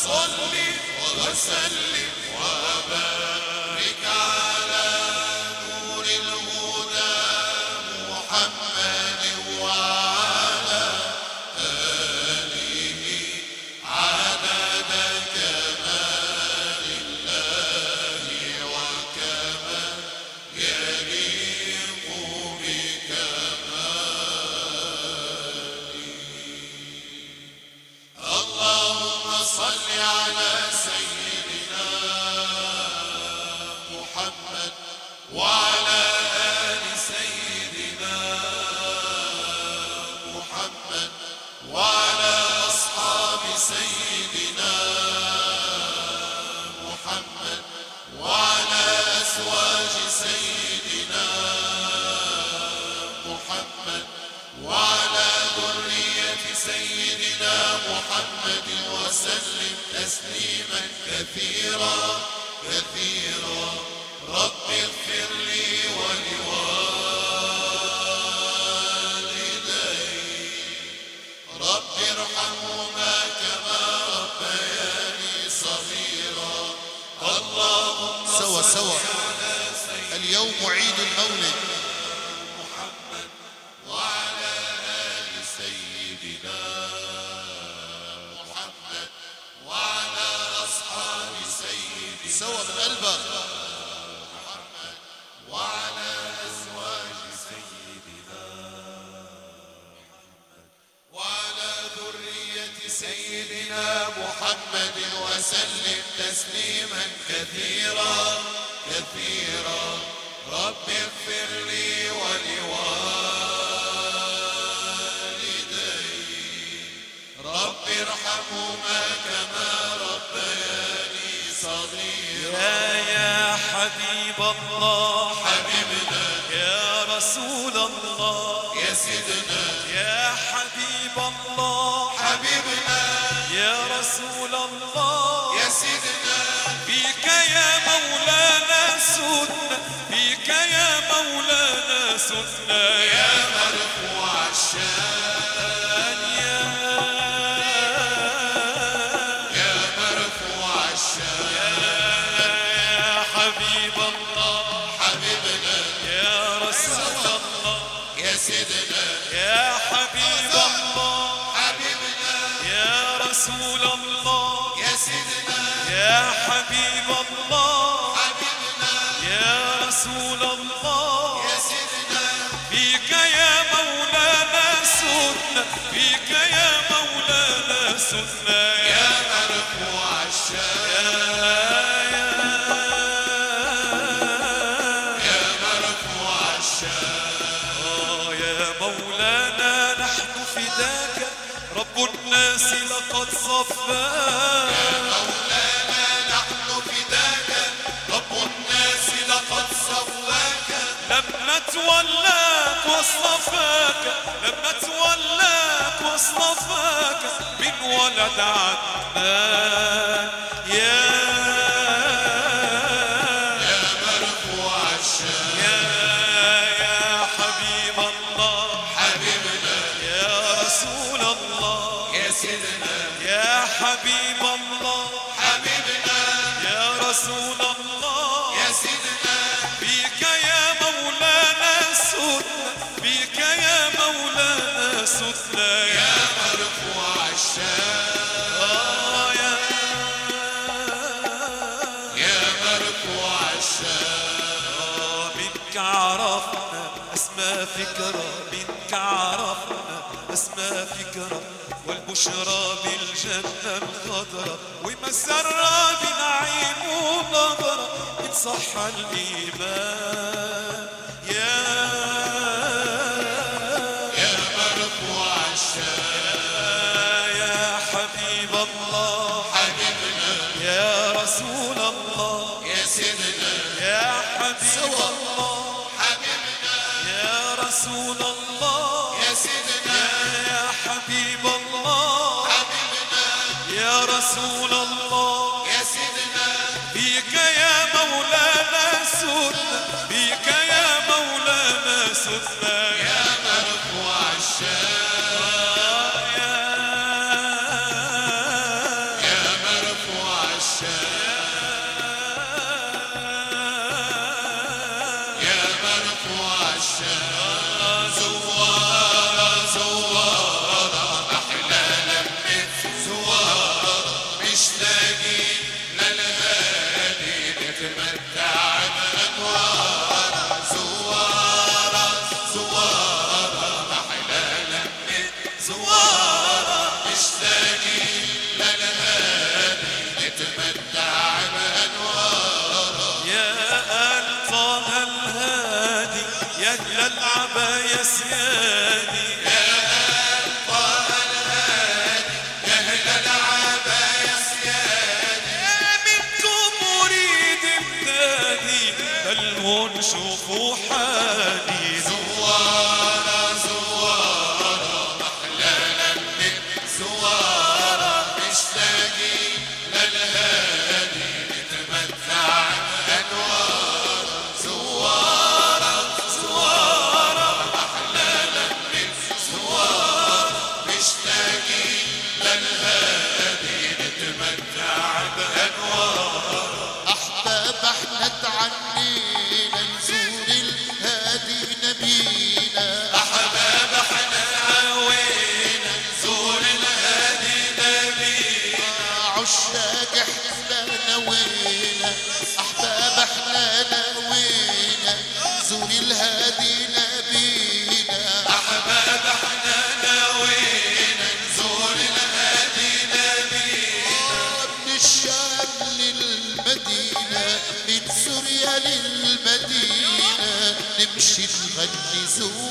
وصل وسلم وبارك اليوم عيد المولد الله حبيبنا. يا رسول الله. يا سيدنا. يا حبيب الله. حبيبنا. يا رسول الله. يا سيدنا. بك يا مولانا سنة. بك يا مولانا سنة. يا مرفوع الشام. حبيب الله. حبيبنا يا رسول الله. يا سيدنا فيك يا مولانا سنة. فيك يا مولانا سنة. يا مرفوع الشام. آه، رب الناس لقد صفاك. يا مولانا لما تولاك واصطفاك لما تولاك من ولد عدنان. يا ما فكرة منك عرفنا اسمى فكرة والبشرى بالجنة الخضرة ومسرة بنعيم ونظرة إن صح الإيمان. يا رسول الله. يا سيدنا. بيك يا مولانا سدنا بيك يا مولانا سدنا Jesus.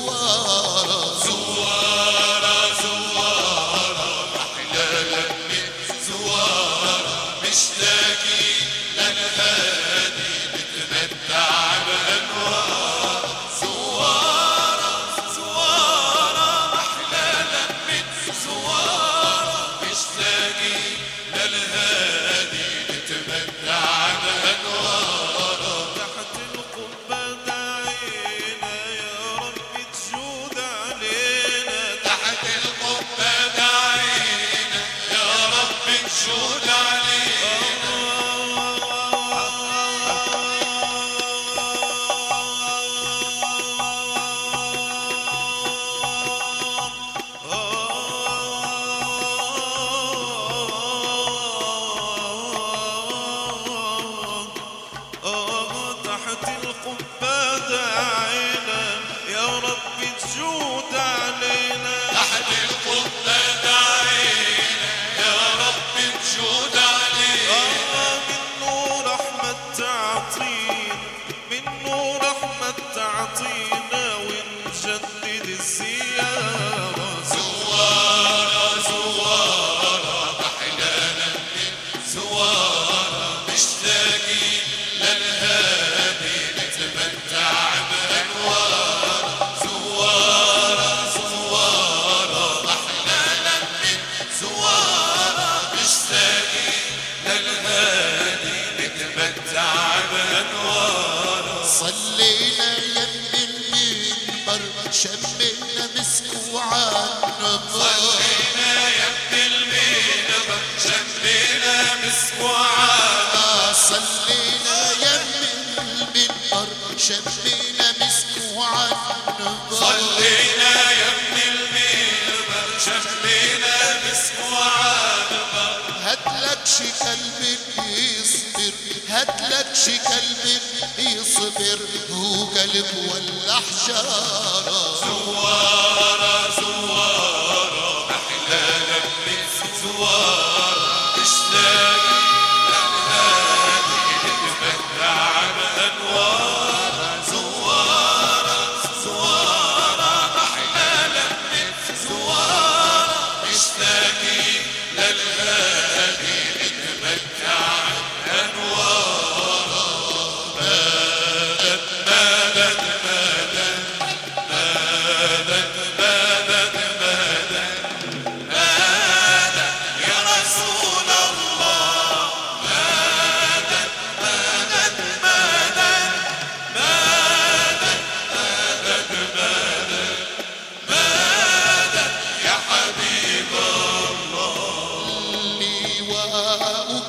صلينا يا ابن المنبر شمينا باسمه عنبر هاتلك شي قلب بيصبر هاتلك شي قلب بيصبر هو قلب ولا حجارة زوارة زوارة أحلى لمة زوارة مش لاقي أبنائي نتمتع الماء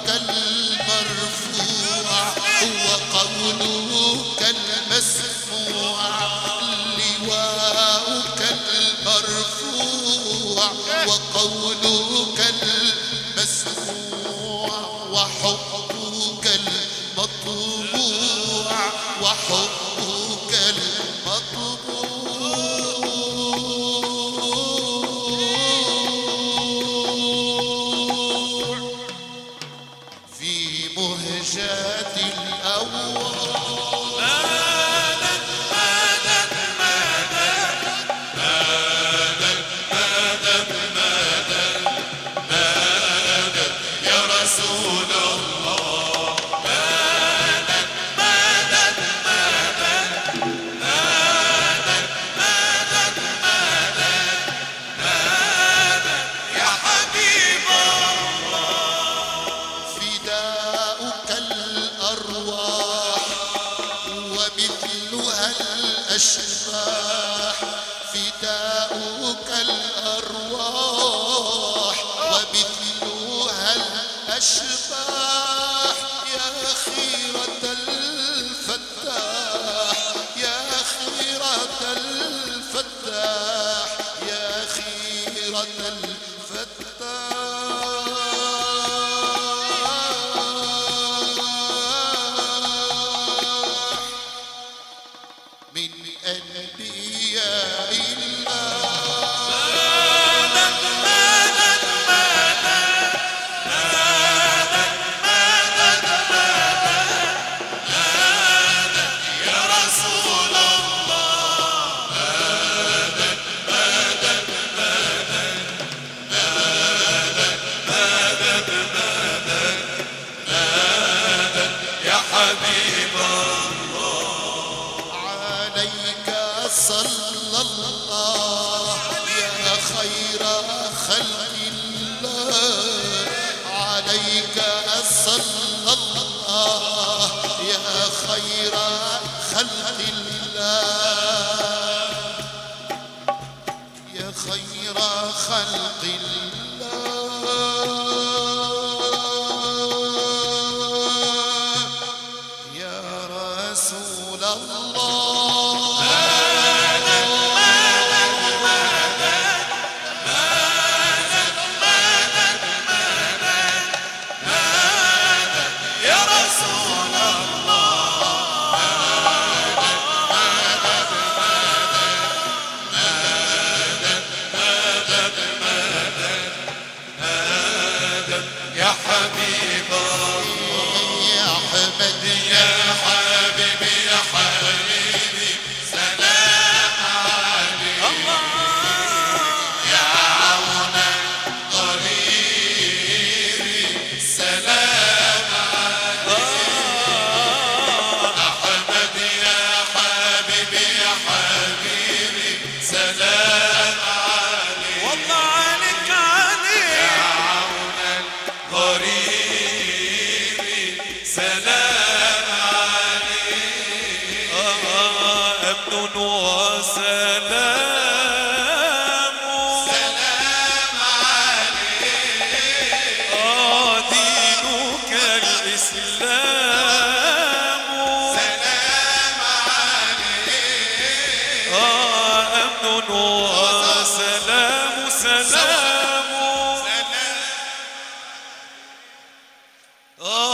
Oh,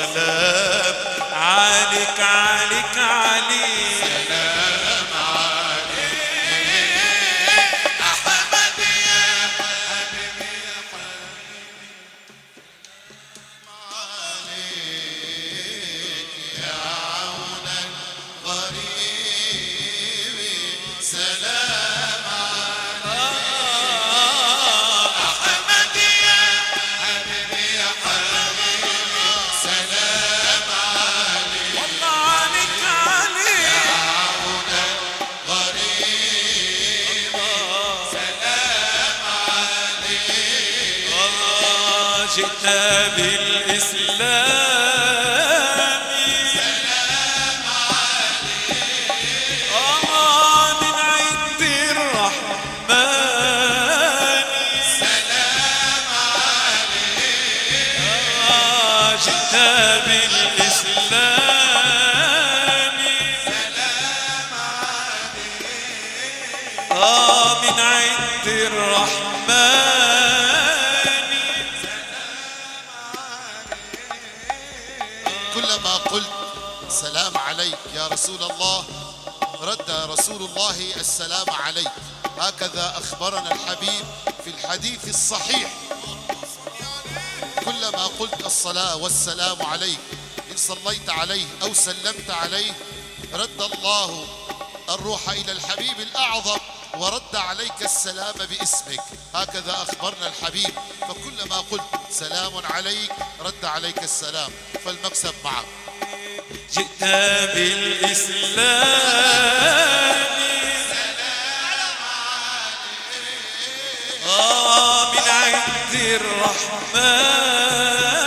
la Islam. الله السلام عليه هكذا أخبرنا الحبيب في الحديث الصحيح. كلما قلت الصلاة والسلام عليك إن صليت عليه أو سلمت عليه رد الله الروح إلى الحبيب الأعظم ورد عليك السلام باسمك. هكذا أخبرنا الحبيب فكلما قلت سلام عليك رد عليك السلام. فالمكسب معك. جئت بالإسلام. عند الرحمن.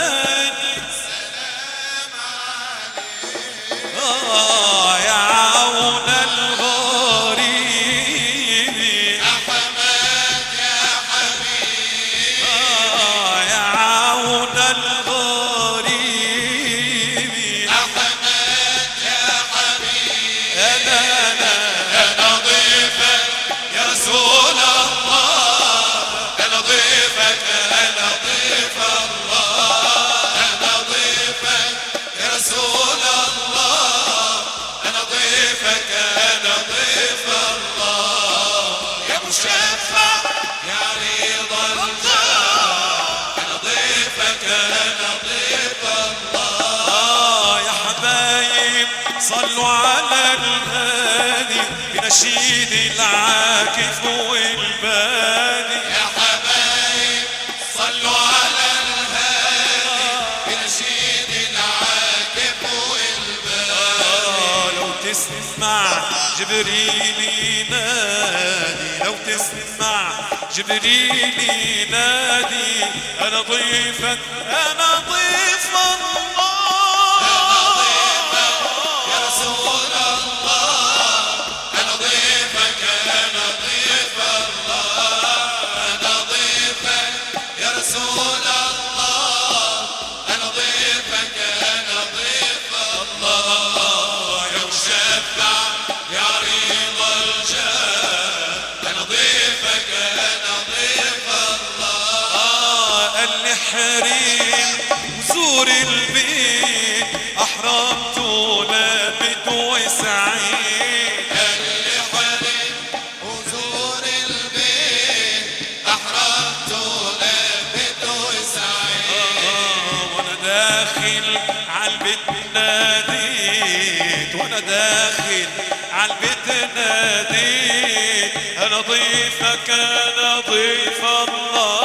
جبريل ينادي. لو تسمع جبريل ينادي أنا ضيفك أنا الحريم وزور البيت أحرمت ولابت وسعيد داخل عالبيت ناديت. وأنا داخل عالبيت ناديت. أنا ضيفك أنا ضيف الله.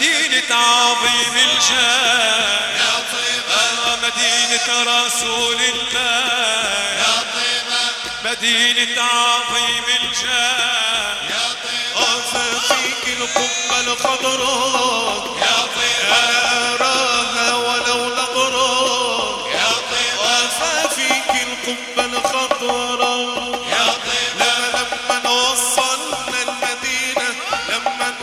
مدينة عظيم الجاه. يا طيبة. مدينة رسول الله. يا طيبة. مدينة عظيم الجاه. يا طيبة. فيك القبة الخضراء يا طيبة. أراها ولو نظرا يا طيبة. فيك القبة الخضراء يا طيبة. لما لما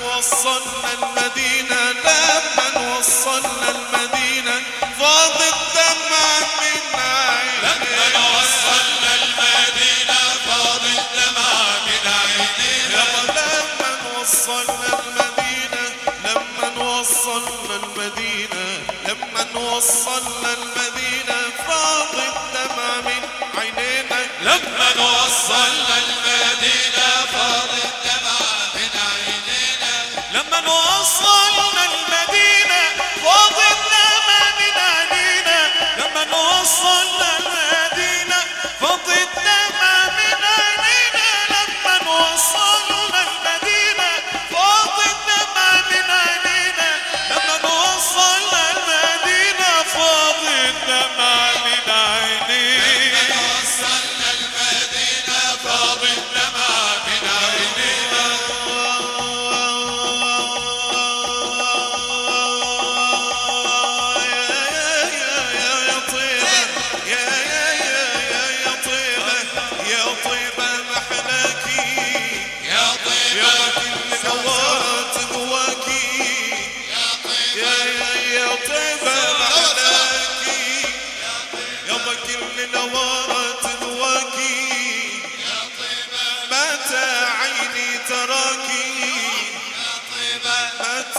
وصلنا المدينة لما وصلنا المدينة؟ فاض الدمع من عيني لما وصلنا المدينة فاض الدمع من عينينا. لما وصلنا المدينة لما وصلنا المدينة. لما وصلنا المدينة فاض الدمع من عينينا. لما وصلنا المدينة وصلنا المدينة فاض الدمع من عينينا لما وصلنا المدينة فاض الدمع من عينينا لما وصلنا المدينة فاض الدمع من عينينا لما وصلنا المدينة فاض الدمع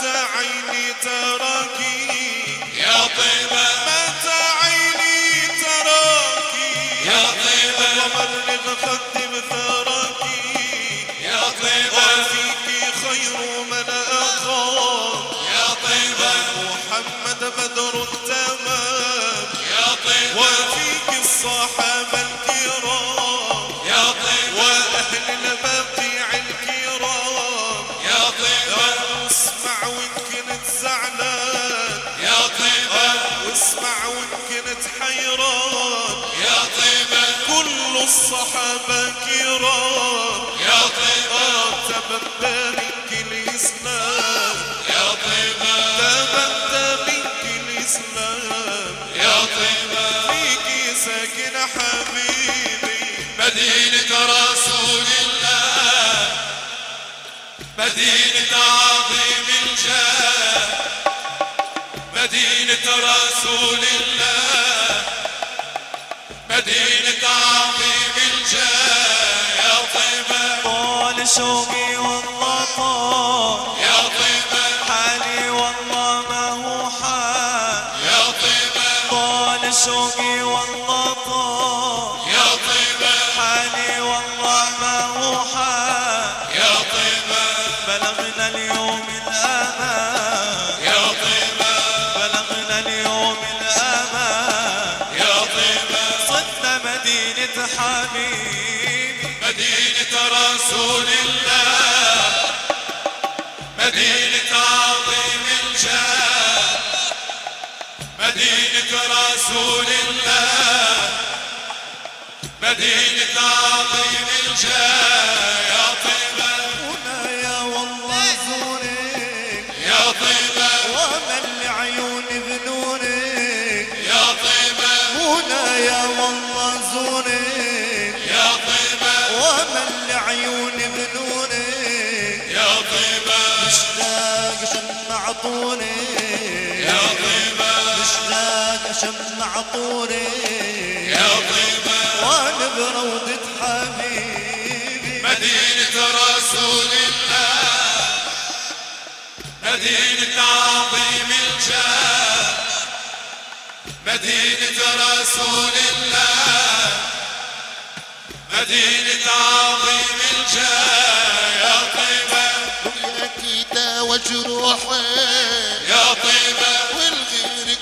متى عيني تراكي. يا طيبة. متى عيني تراكي. يا طيبة. يا طيبة. وفيك خير من أخاك. يا طيبة. محمد بدر التمام. يا طيبة. وفيك الصحابة الكرام. يا طيبة. وأهل البقيع كنت زعلان. يا طيبة. واسمع وإن كنت حيران يا طيبة. كل الصحابة كرام يا طيبة. تبدى منك مدينة عظيم الجاه مدينة رسول الله مدينة عظيم الجاه. يا طيبة طال شوقي والله طال يا طيبة حالي والله ما هو حال. يا طيبة طال شوقي والله طال رسول الله. مدينة عظيم الجاه. مدينة رسول الله. مدينة عظيم الجاه. يا طيب عيون بنوني يا طيبة. مشتاق شمع طولك يا طيبة. مشتاق شمع طولك يا طيبة. وأنا بروضة حبيبي؟ مدينة رسول الله. مدينة عظيم الجاه. مدينة رسول الله. مدينة عظيم الجاه يا طيبة أكيدة وجروحي. يا طيبة والغيرك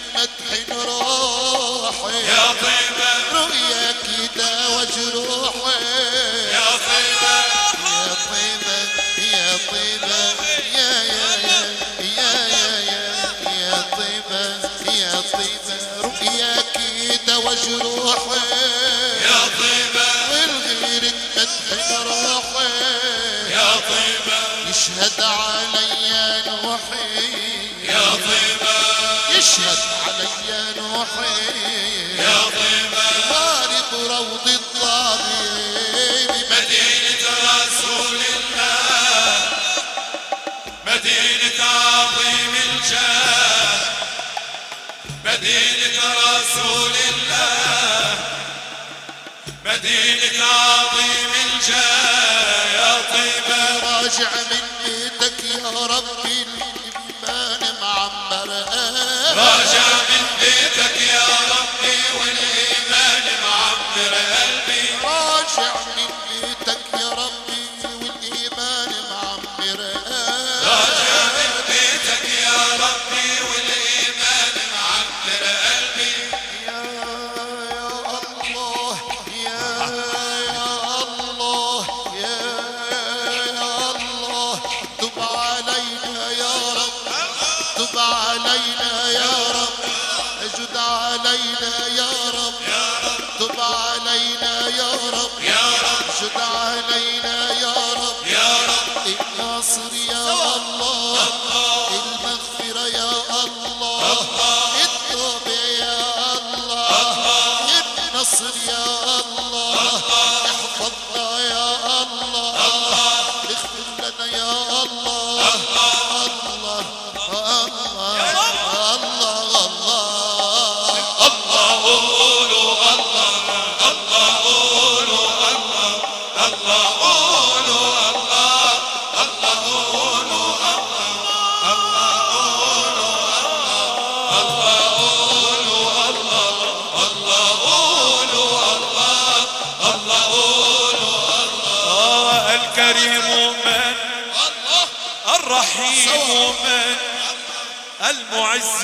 يا طيبة. يشهد علي نوحي. يا طيبة. يشهد علي نوحي. يا طيبة. وارد روض الطبيب مدينة رسول الله. مدينة عظيم الجاه. مدينة رسول الله. مدينة عظيم الجاه. راجع من بيتك يا ربي الإيمان معمر راجع من بيتك يا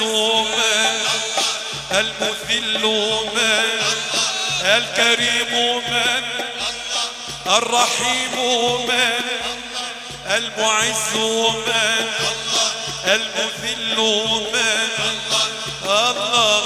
المعزوم المذل من الكريم من الرحيم من المعز من المذل من الله.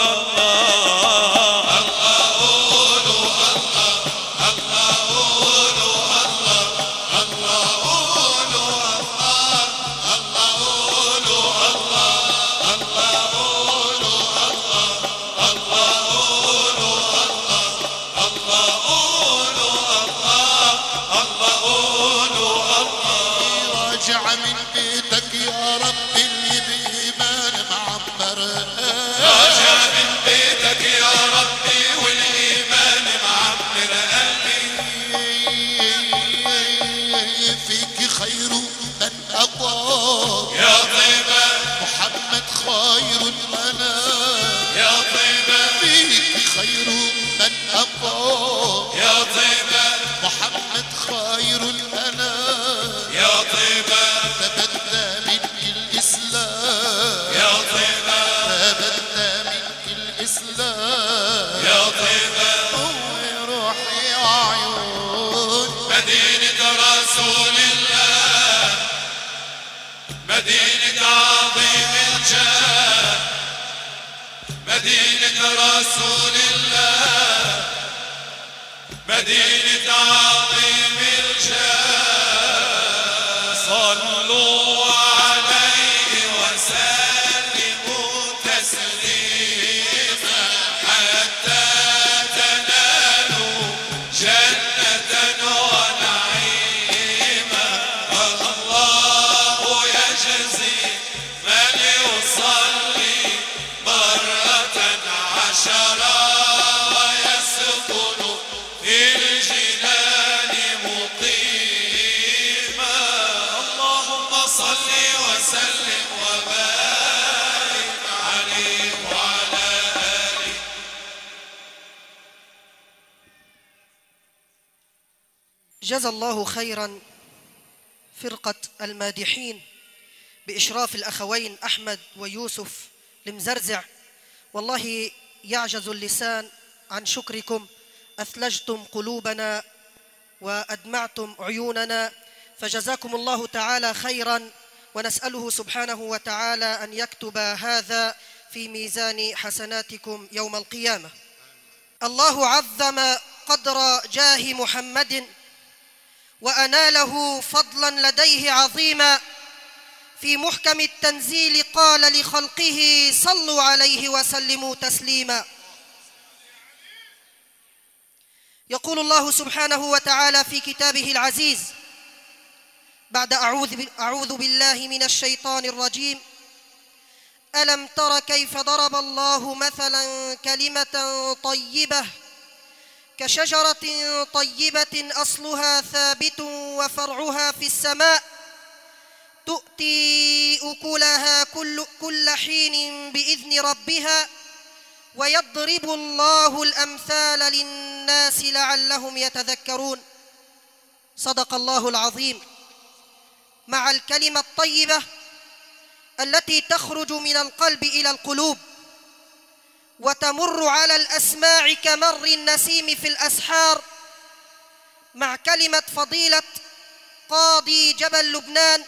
رسول الله مدينة عظيم جزى الله خيرا فرقة المادحين بإشراف الأخوين أحمد ويوسف المزرزع والله يعجز اللسان عن شكركم. أثلجتم قلوبنا وأدمعتم عيوننا. فجزاكم الله تعالى خيرا. ونسأله سبحانه وتعالى أن يكتب هذا في ميزان حسناتكم يوم القيامة. الله عظم قدر جاه محمد وأناله فضلا لديه عظيما. في محكم التنزيل قال لخلقه صلوا عليه وسلموا تسليما. يقول الله سبحانه وتعالى في كتابه العزيز بعد أعوذ, أعوذ بالله من الشيطان الرجيم ألم تر كيف ضرب الله مثلا كلمة طيبة كشجرة طيبة أصلها ثابت وفرعها في السماء تؤتي أكلها كل, كل حين بإذن ربها ويضرب الله الأمثال للناس لعلهم يتذكرون. صدق الله العظيم. مع الكلمة الطيبة التي تخرج من القلب إلى القلوب وتمر على الأسماع كمر النسيم في الأسحار مع كلمة فضيلة قاضي جبل لبنان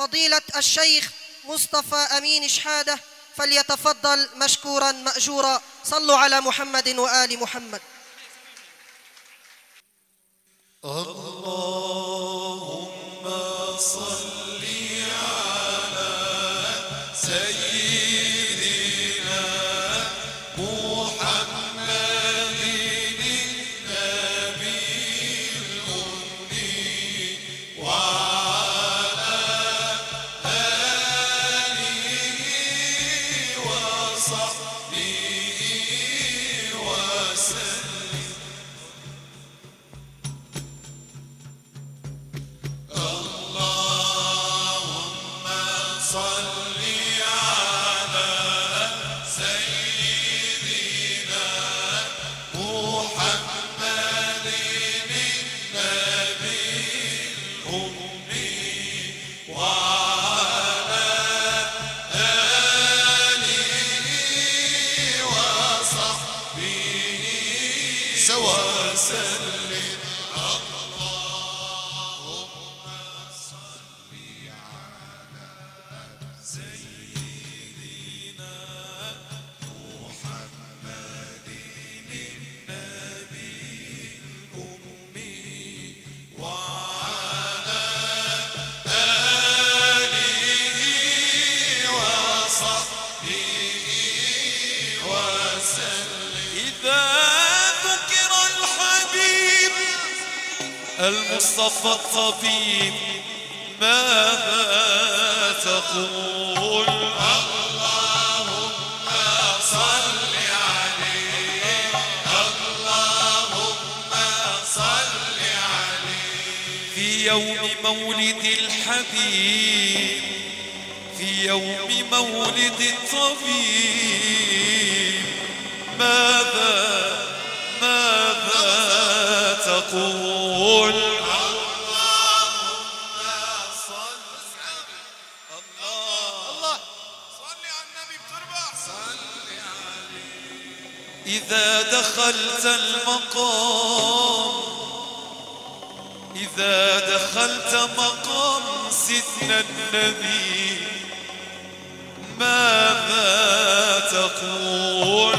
فضيلة الشيخ مصطفى أمين شحادة فليتفضل مشكورا مأجورا. صلوا على محمد وآل محمد. سوا المصطفى الطبيب ماذا تقول؟ صل عليه اللهم صل عليه. في يوم مولد الحبيب في يوم مولد الطبيب ماذا دخلت المقام. إذا دخلت مقام سيدنا النبي ماذا تقول؟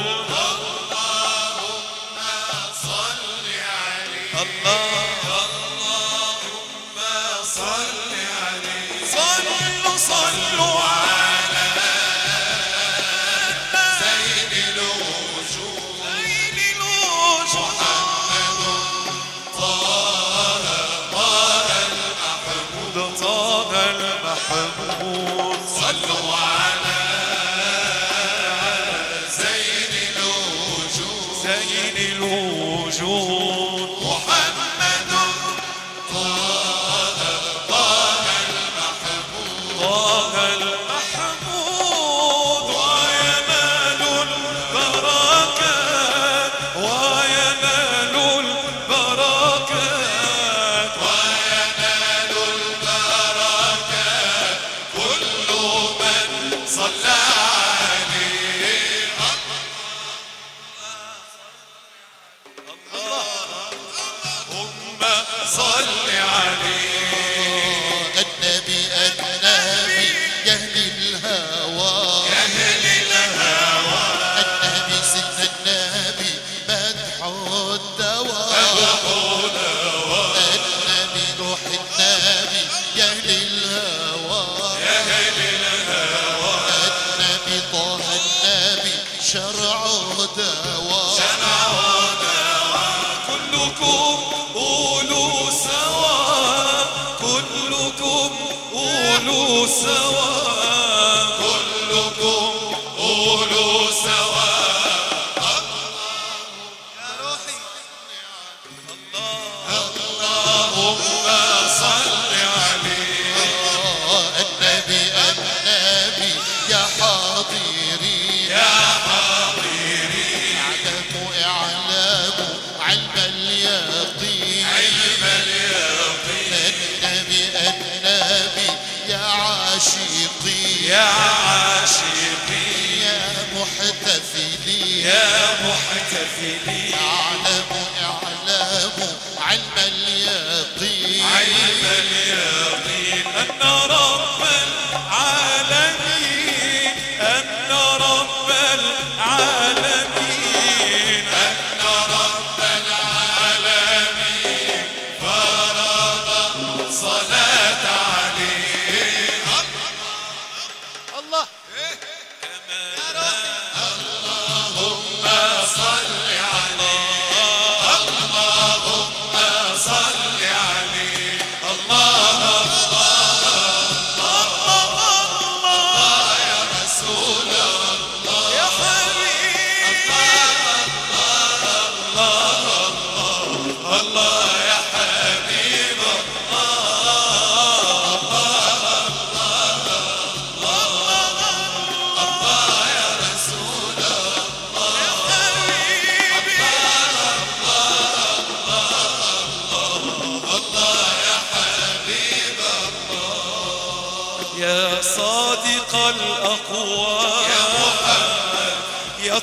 So.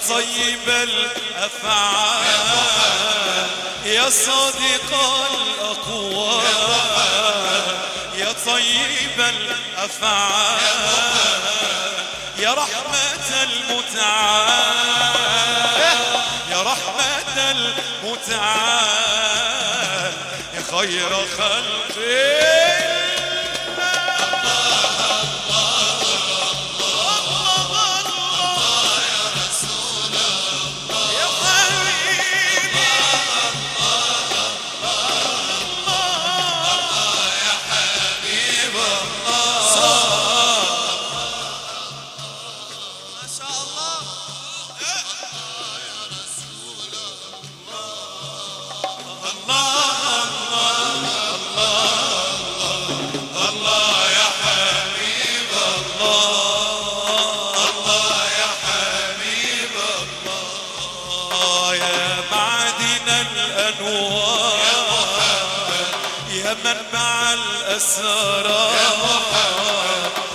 طيب الأفعال. يا صادق الأقوال. يا طيب الأفعال. يا رحمة المتعال. يا رحمة المتعال. يا خير خلقه الأسرار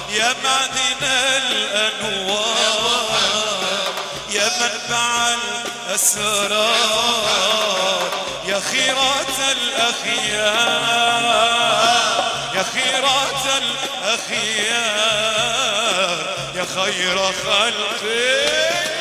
يا معدن الأنوار. يا منبع الأسرار يا خيرات الأخيار. يا خيرات الأخيار. يا خير خلقك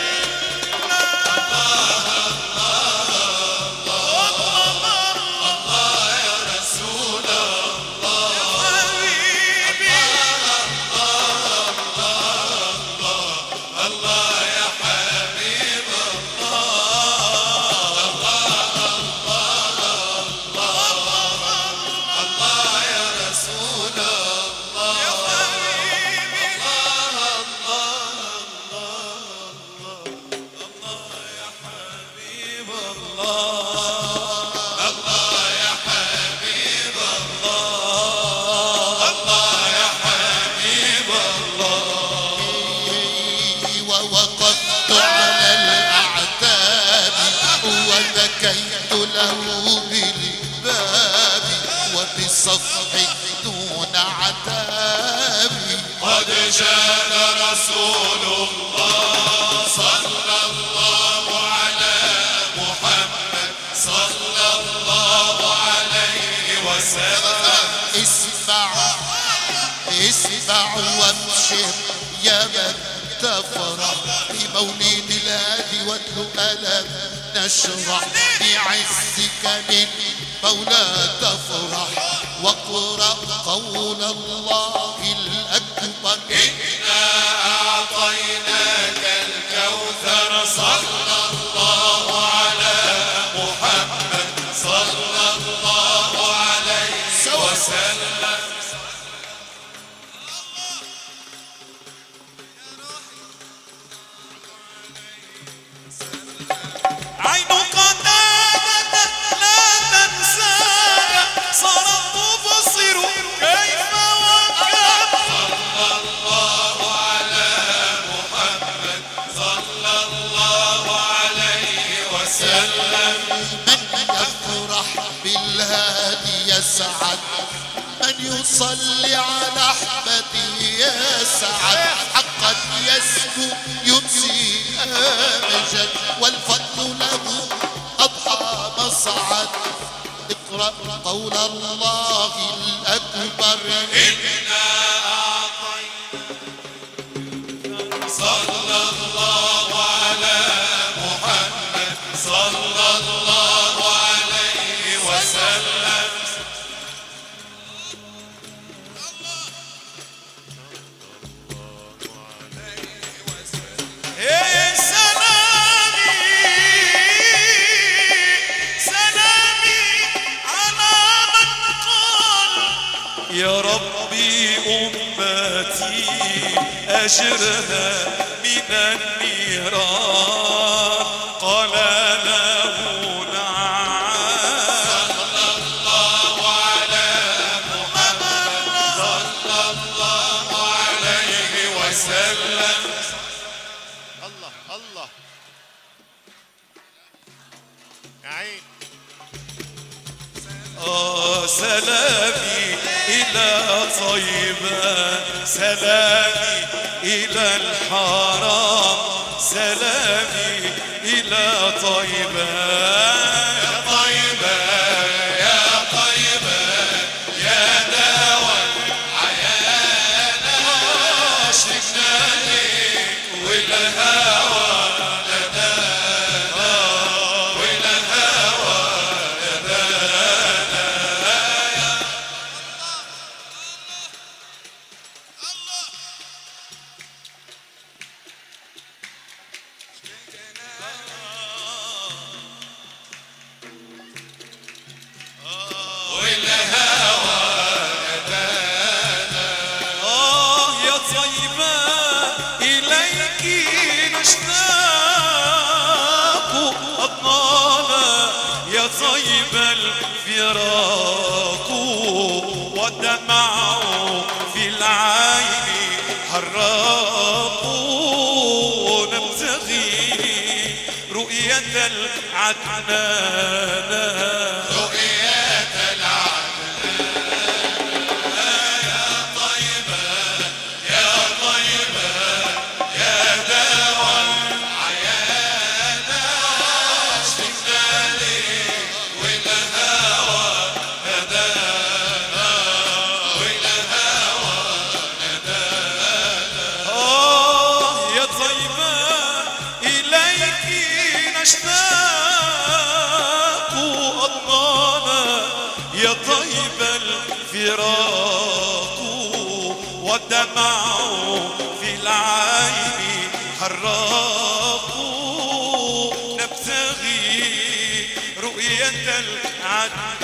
الله واشرح بعزك من مولا تفرح واقرأ قول الله الأكبر. إنا أعطيناك الكوثر صلى صل على احمدي يا سعد. حقا يسكو يمسي امجد والفضل له اضحى مصعد اقرأ قول الله الأكبر. إنا اعطينا صلى الله على محمد. صلى الله حشرها من النيران. العتمانة العتاب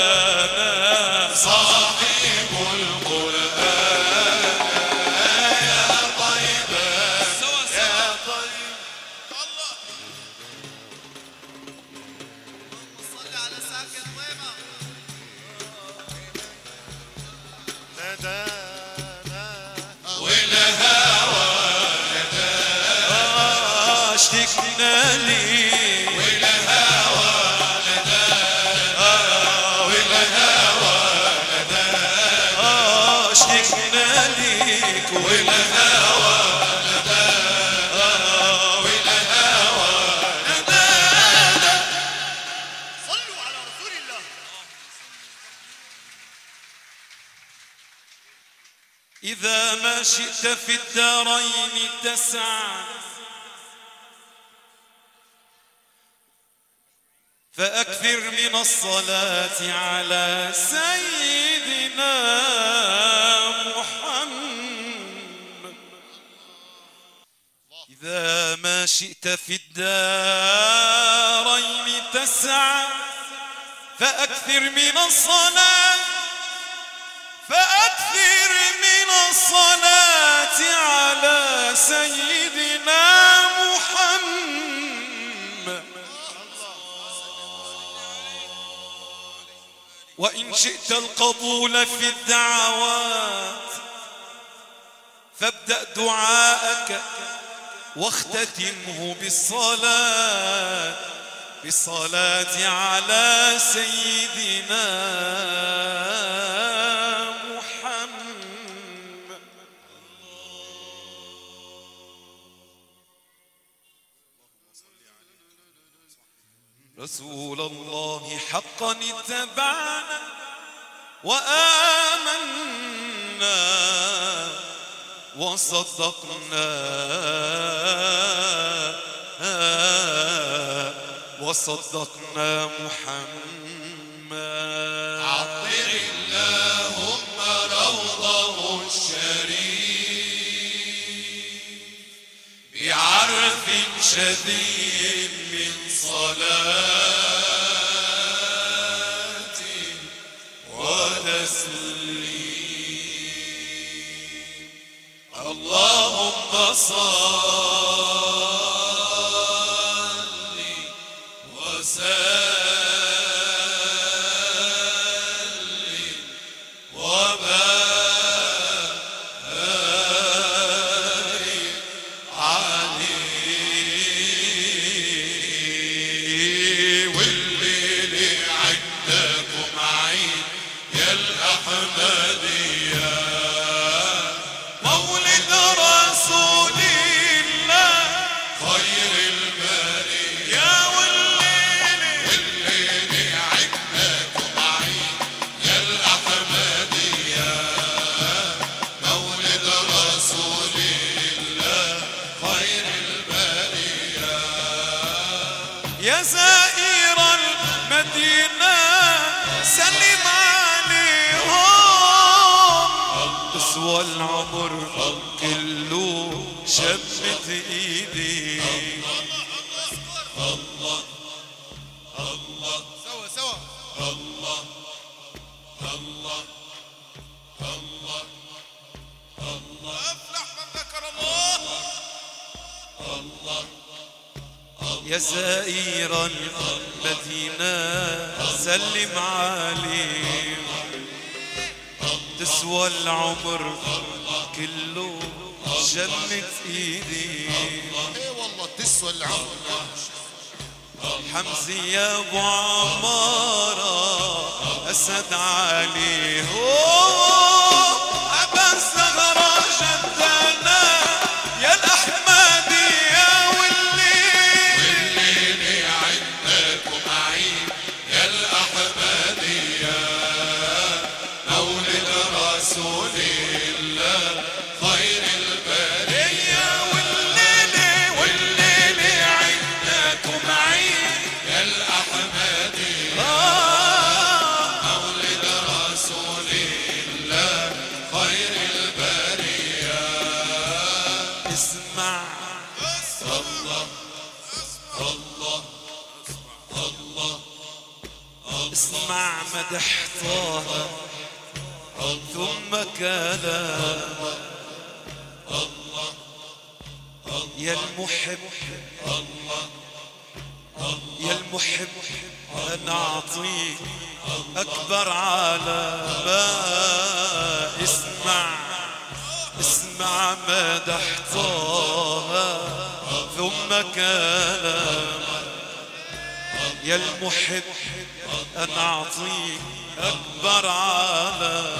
القرآن صاحب القرآن يا طيبة يا طيب ندانا اشتقنا لي اشتقنا شئت في الدارين تسعى فأكثر من الصلاة على سيدنا محمد. إذا ما شئت في الدارين تسعى فأكثر من الصلاة فأكثر من الصلاة على سيدنا محمد. وإن شئت القبول في الدعوات فابدأ دعاءك واختتمه بالصلاة بالصلاة على سيدنا رسول الله حقا اتبعنا وآمنا وصدقنا وصدقنا محمد. عطر اللهم روضه الشريف بعرف شديد صلاة وتسليم اللهم صل سلم عليهم تسوى العمر كله شمت إيدي. إيه والله تسوى العمر. حمزي يا أبو عمارة أسد عليه. أوه، المحب يا المحب أنا أعطيك أكبر علامة. اسمع اسمع مدح طه ثم كلام يا المحب أنا أعطيك أكبر علامة.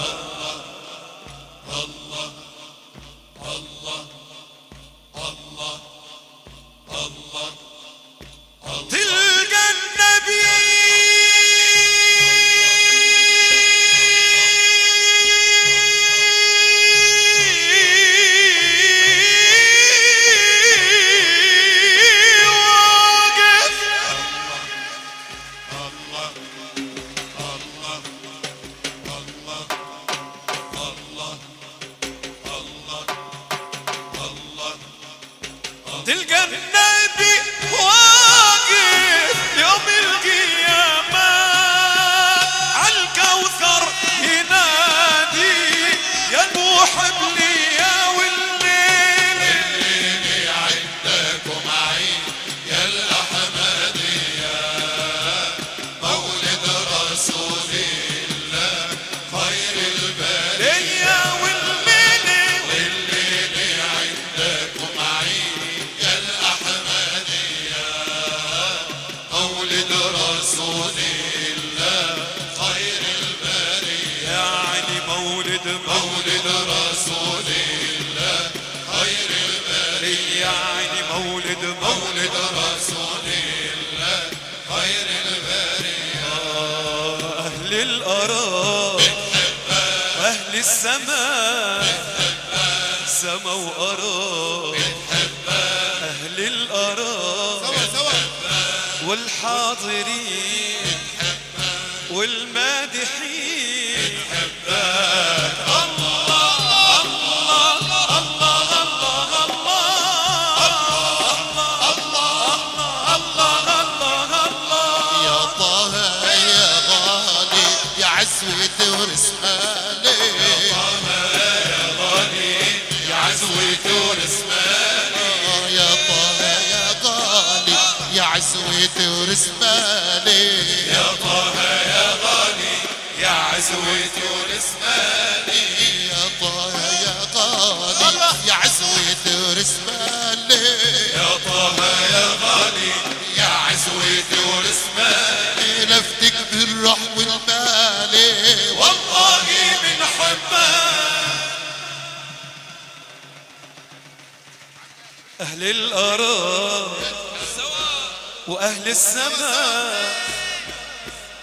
السماء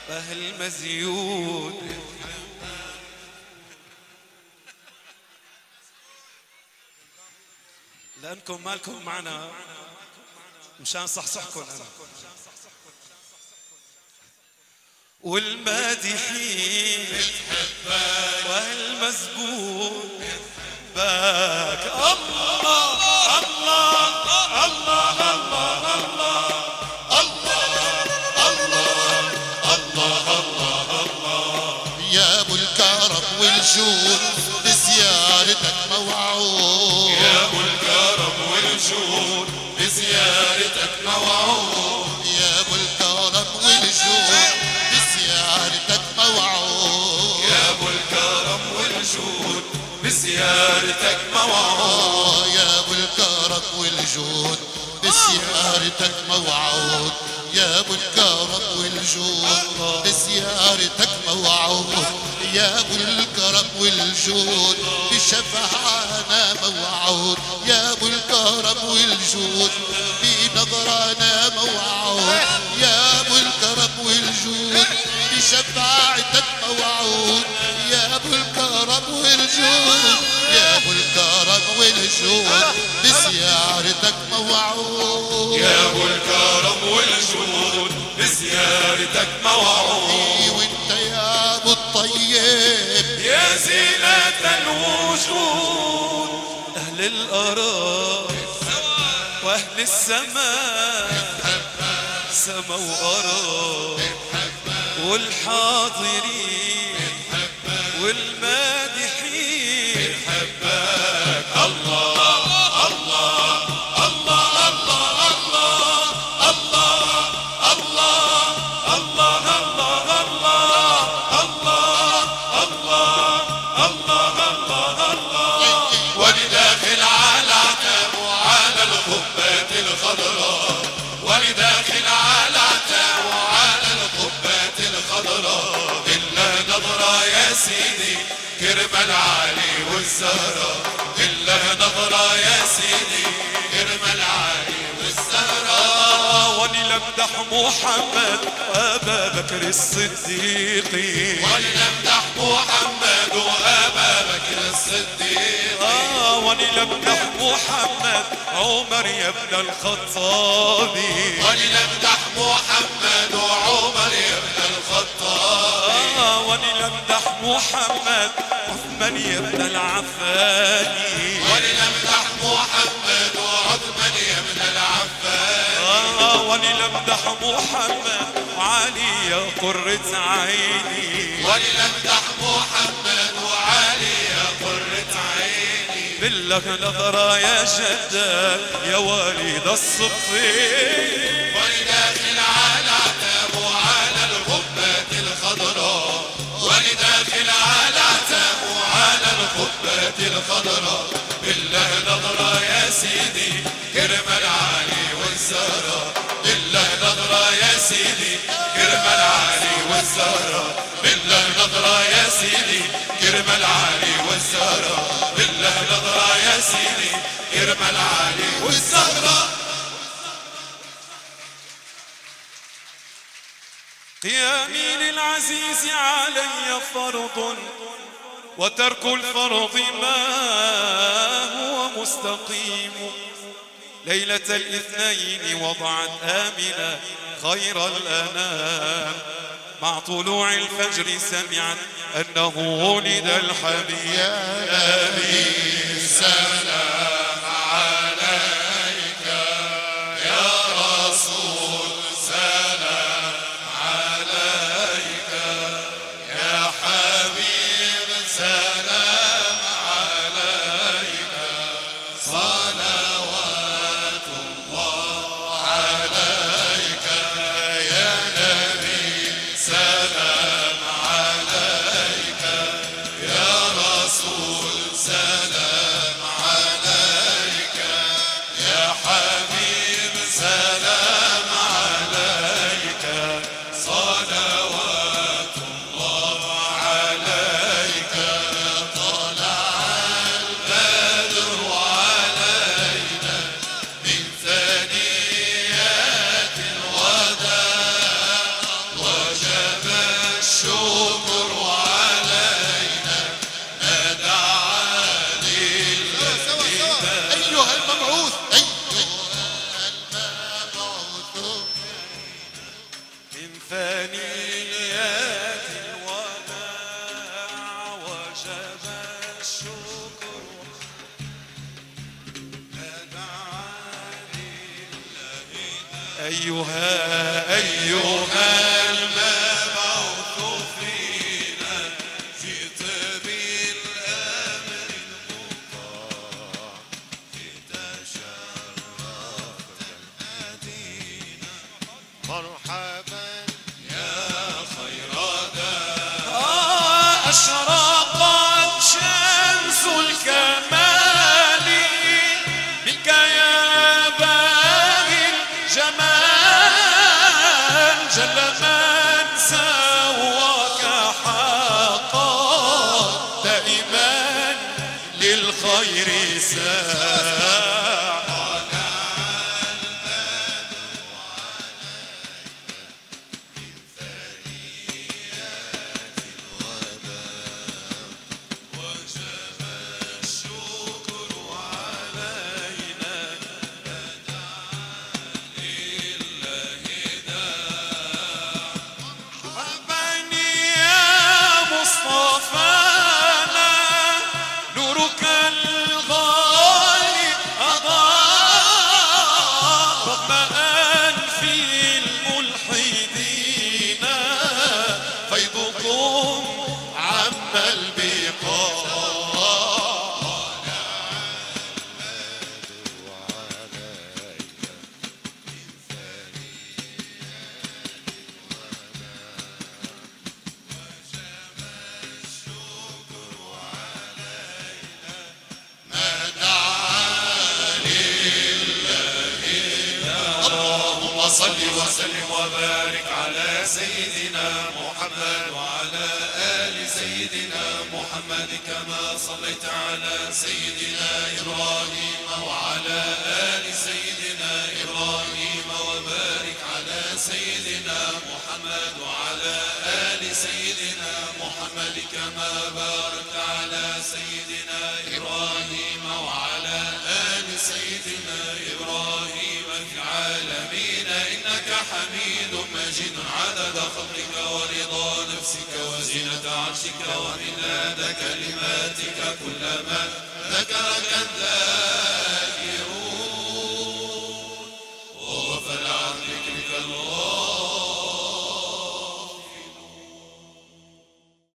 أهل مزيود لأنكم مالكم معنا. مشان صحصحكم أنا. والمادحين. والمزبون باك الله الله الله. والجود يا ابو الكرم والجود بزيارتك موعود يا ابو الكرم والجود بشفاعنا موعود. يا ابو الكرم والجود بنظرانا موعود. يا ابو الكرم والجود بشفاعتك موعود يا ابو الكرم والجود يا ابو الكرم والجود بزيارتك موعود. يا ابو الكرم والجود بزيارتك موعود. وانت يا ابو الطيب. يا زينة الوجود أهل الأراض وأهل السماء سما وأراض والحاضرين. ولنمدح محمد أبا بكر الصديق. ولنمدح محمد وأبا بكر الصديق. آه ولنمدح محمد عمر يا ابن الخطاب ولنمدح محمد وعمر يا ابن الخطاب. آه ولنمدح محمد عثمان يا ابن العفاني ولنمدح محمد آه ولنمدح محمد وعلي يا قرة عيني. ولنمدح محمد وعلي يا قرة عيني. بالله نظرة يا شداد يا والد الصفين ولداخل على عتاب وعلى القبة الخضراء ولداخل على عتاب وعلى القبة الخضراء بالله نظرة يا سيدي كرم العالي والزهرة. والزهرة. بالله نظرة يا سيدي كرم العالي والزهرة. بالله نظرة يا سيدي كرم العالي والزهرة. قيامي للعزيز علي فرض وترك الفرض ما هو مستقيم. ليلة الاثنين وضعت آمنة خير الأنام. مع طلوع الفجر سمعت أنه ولد الحبيب. آمين سلام